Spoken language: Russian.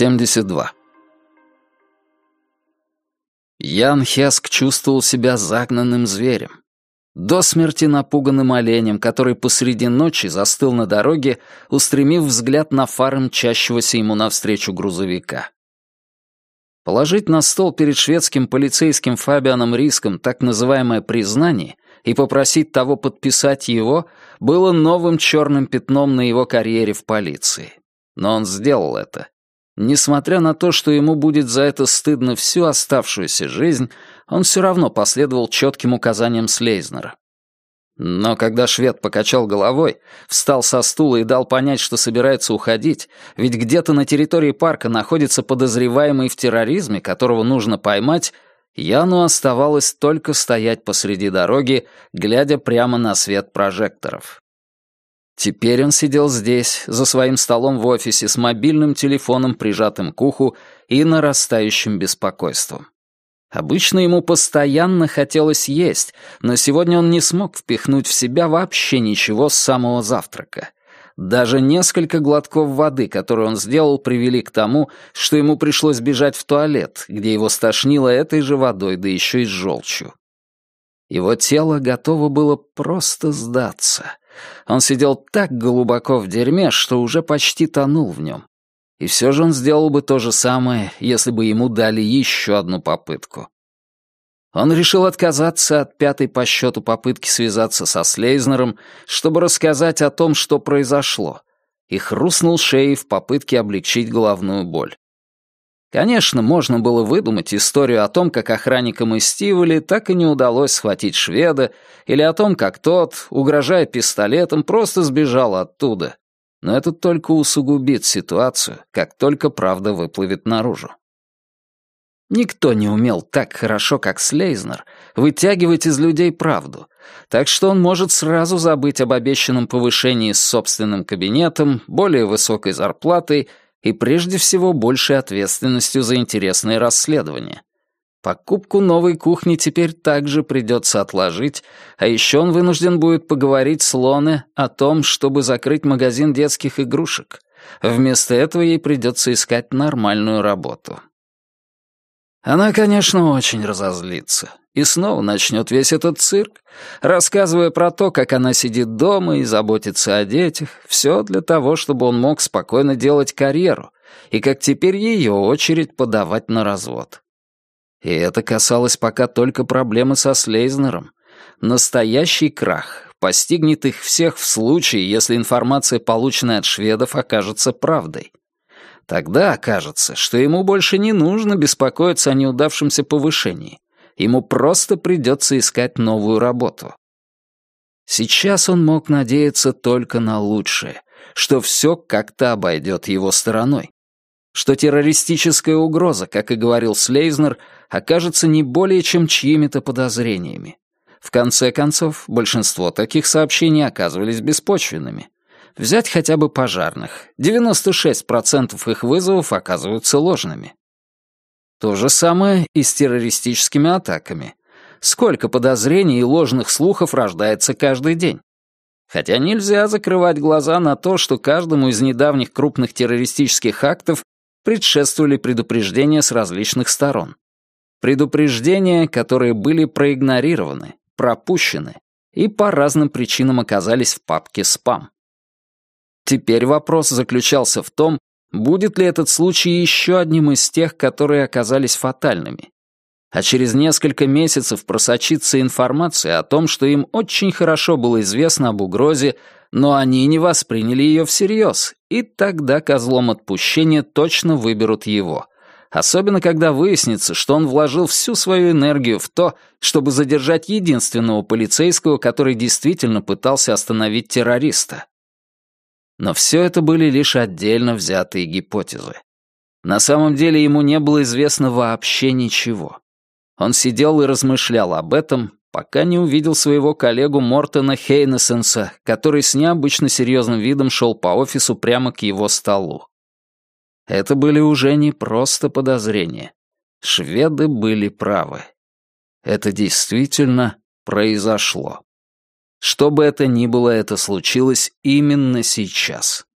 72. Ян Хеск чувствовал себя загнанным зверем. До смерти напуганным оленем, который посреди ночи застыл на дороге, устремив взгляд на фары мчащегося ему навстречу грузовика. Положить на стол перед шведским полицейским Фабианом Риском так называемое признание и попросить того подписать его было новым черным пятном на его карьере в полиции. Но он сделал это Несмотря на то, что ему будет за это стыдно всю оставшуюся жизнь, он все равно последовал четким указаниям Слейзнера. Но когда швед покачал головой, встал со стула и дал понять, что собирается уходить, ведь где-то на территории парка находится подозреваемый в терроризме, которого нужно поймать, Яну оставалось только стоять посреди дороги, глядя прямо на свет прожекторов. Теперь он сидел здесь, за своим столом в офисе, с мобильным телефоном, прижатым к уху и нарастающим беспокойством. Обычно ему постоянно хотелось есть, но сегодня он не смог впихнуть в себя вообще ничего с самого завтрака. Даже несколько глотков воды, которые он сделал, привели к тому, что ему пришлось бежать в туалет, где его стошнило этой же водой, да еще и с желчью. Его тело готово было просто сдаться. Он сидел так глубоко в дерьме, что уже почти тонул в нем. И все же он сделал бы то же самое, если бы ему дали еще одну попытку. Он решил отказаться от пятой по счету попытки связаться со Слейзнером, чтобы рассказать о том, что произошло, и хрустнул шеей в попытке облегчить головную боль. Конечно, можно было выдумать историю о том, как охранникам из Стиволи так и не удалось схватить шведа, или о том, как тот, угрожая пистолетом, просто сбежал оттуда. Но это только усугубит ситуацию, как только правда выплывет наружу. Никто не умел так хорошо, как Слейзнер, вытягивать из людей правду, так что он может сразу забыть об обещанном повышении с собственным кабинетом, более высокой зарплатой и прежде всего большей ответственностью за интересные расследования. Покупку новой кухни теперь также придется отложить, а еще он вынужден будет поговорить с Лоне о том, чтобы закрыть магазин детских игрушек. Вместо этого ей придется искать нормальную работу. Она, конечно, очень разозлится и снова начнет весь этот цирк, рассказывая про то, как она сидит дома и заботится о детях, все для того, чтобы он мог спокойно делать карьеру, и как теперь ее очередь подавать на развод. И это касалось пока только проблемы со Слейзнером. Настоящий крах постигнет их всех в случае, если информация, полученная от шведов, окажется правдой. Тогда окажется, что ему больше не нужно беспокоиться о неудавшемся повышении — Ему просто придется искать новую работу. Сейчас он мог надеяться только на лучшее, что все как-то обойдет его стороной. Что террористическая угроза, как и говорил Слейзнер, окажется не более чем чьими-то подозрениями. В конце концов, большинство таких сообщений оказывались беспочвенными. Взять хотя бы пожарных. 96% их вызовов оказываются ложными. То же самое и с террористическими атаками. Сколько подозрений и ложных слухов рождается каждый день? Хотя нельзя закрывать глаза на то, что каждому из недавних крупных террористических актов предшествовали предупреждения с различных сторон. Предупреждения, которые были проигнорированы, пропущены и по разным причинам оказались в папке «Спам». Теперь вопрос заключался в том, Будет ли этот случай еще одним из тех, которые оказались фатальными? А через несколько месяцев просочится информация о том, что им очень хорошо было известно об угрозе, но они не восприняли ее всерьез, и тогда козлом отпущения точно выберут его. Особенно, когда выяснится, что он вложил всю свою энергию в то, чтобы задержать единственного полицейского, который действительно пытался остановить террориста. Но все это были лишь отдельно взятые гипотезы. На самом деле ему не было известно вообще ничего. Он сидел и размышлял об этом, пока не увидел своего коллегу Мортона Хейнесенса, который с необычно серьезным видом шел по офису прямо к его столу. Это были уже не просто подозрения. Шведы были правы. Это действительно произошло. Что бы это ни было, это случилось именно сейчас.